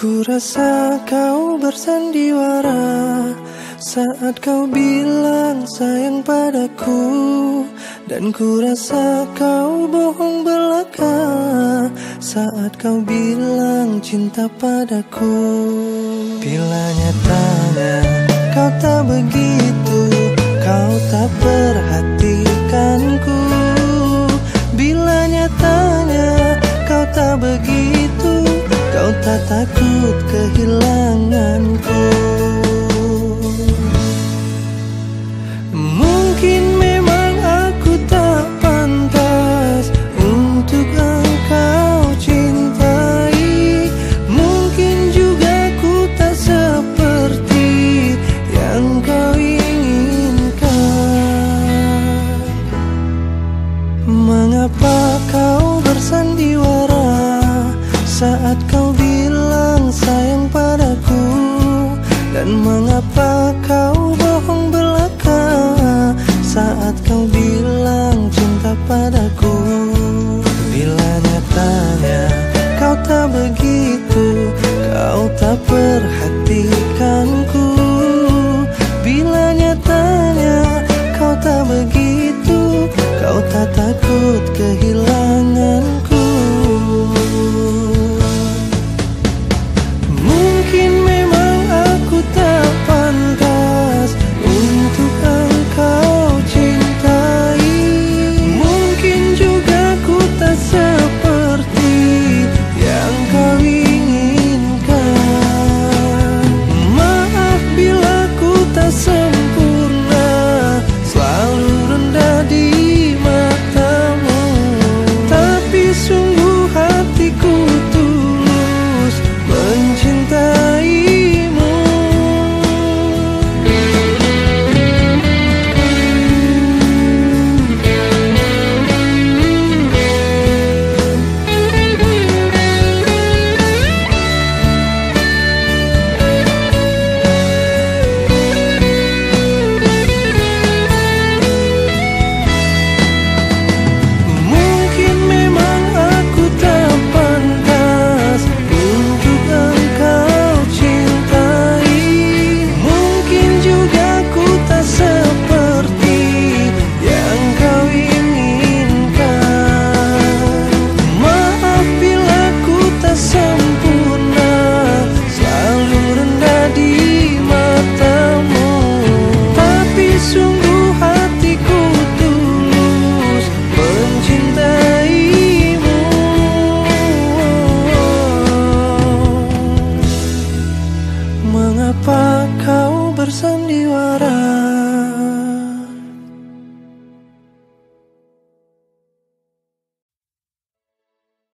Ku rasa kau bersandiwara saat kau bilang sayang padaku. Dan ku rasa kau bohong belaka saat kau bilang cinta padaku. Bila nyatanya kau tak begitu Kau tak perhatikanku Tak takut kehilanganku. Mungkin memang aku tak pantas Untuk engkau cintai. Mungkin juga ku tak seperti Yang kau inginkan. Mengapa kau bersandiwara saat kau Dan mengapa kau